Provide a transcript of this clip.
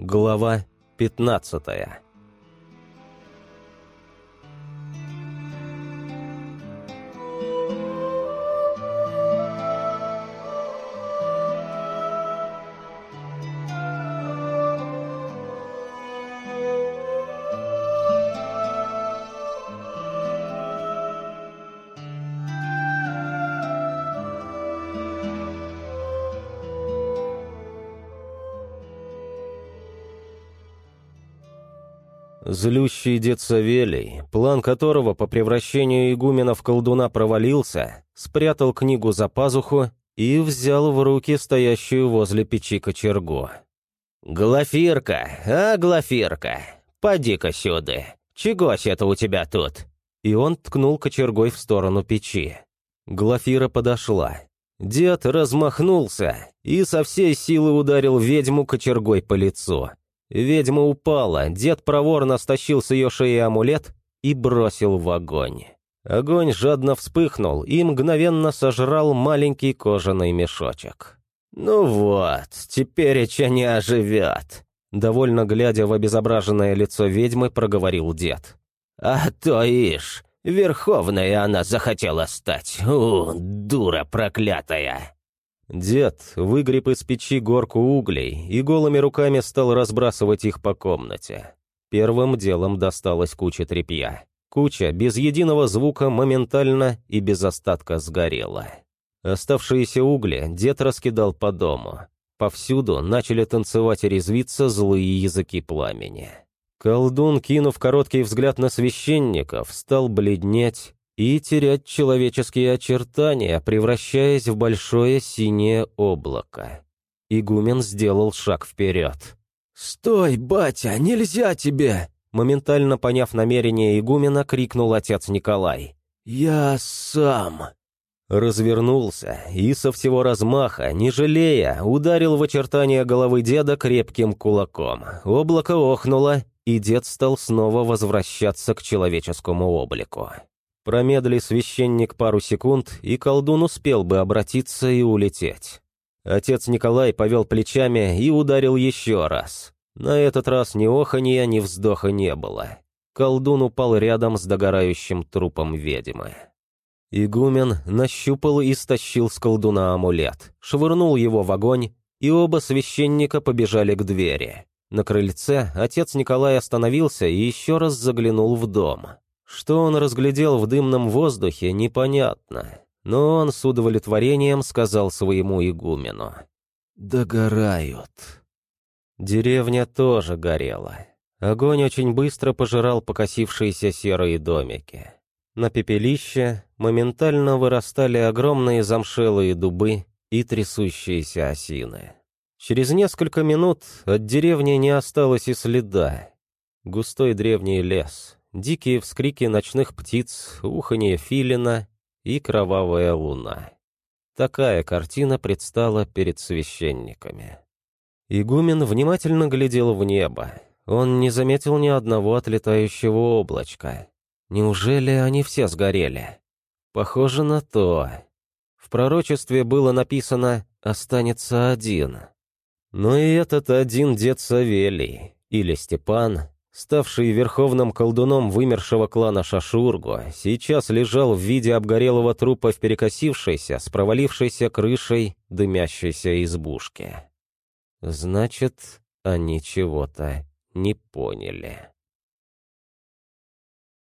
Глава 15 Злющий дед Савелий, план которого по превращению игумена в колдуна провалился, спрятал книгу за пазуху и взял в руки стоящую возле печи кочергу. «Глафирка, а, Глафирка, поди-ка сюда, чегось это у тебя тут?» И он ткнул кочергой в сторону печи. Глафира подошла. Дед размахнулся и со всей силы ударил ведьму кочергой по лицу. Ведьма упала, дед проворно стащил с ее шеи амулет и бросил в огонь. Огонь жадно вспыхнул и мгновенно сожрал маленький кожаный мешочек. «Ну вот, теперь не оживет», — довольно глядя в обезображенное лицо ведьмы, проговорил дед. «А то ишь, верховная она захотела стать, у, дура проклятая!» Дед выгреб из печи горку углей и голыми руками стал разбрасывать их по комнате. Первым делом досталась куча тряпья. Куча без единого звука моментально и без остатка сгорела. Оставшиеся угли дед раскидал по дому. Повсюду начали танцевать и резвиться злые языки пламени. Колдун, кинув короткий взгляд на священников, стал бледнеть и терять человеческие очертания, превращаясь в большое синее облако. Игумен сделал шаг вперед. «Стой, батя, нельзя тебе!» Моментально поняв намерение игумена, крикнул отец Николай. «Я сам!» Развернулся и со всего размаха, не жалея, ударил в очертания головы деда крепким кулаком. Облако охнуло, и дед стал снова возвращаться к человеческому облику. Промедли священник пару секунд, и колдун успел бы обратиться и улететь. Отец Николай повел плечами и ударил еще раз. На этот раз ни оханья, ни вздоха не было. Колдун упал рядом с догорающим трупом ведьмы. Игумен нащупал и стащил с колдуна амулет, швырнул его в огонь, и оба священника побежали к двери. На крыльце отец Николай остановился и еще раз заглянул в дом. Что он разглядел в дымном воздухе, непонятно, но он с удовлетворением сказал своему игумену. «Догорают». Деревня тоже горела. Огонь очень быстро пожирал покосившиеся серые домики. На пепелище моментально вырастали огромные замшелые дубы и трясущиеся осины. Через несколько минут от деревни не осталось и следа. Густой древний лес — дикие вскрики ночных птиц, уханье филина и кровавая луна. Такая картина предстала перед священниками. Игумен внимательно глядел в небо. Он не заметил ни одного отлетающего облачка. Неужели они все сгорели? Похоже на то. В пророчестве было написано «останется один». Но и этот один дед Савелий, или Степан, ставший верховным колдуном вымершего клана Шашургу, сейчас лежал в виде обгорелого трупа в перекосившейся, с провалившейся крышей дымящейся избушки. Значит, они чего-то не поняли.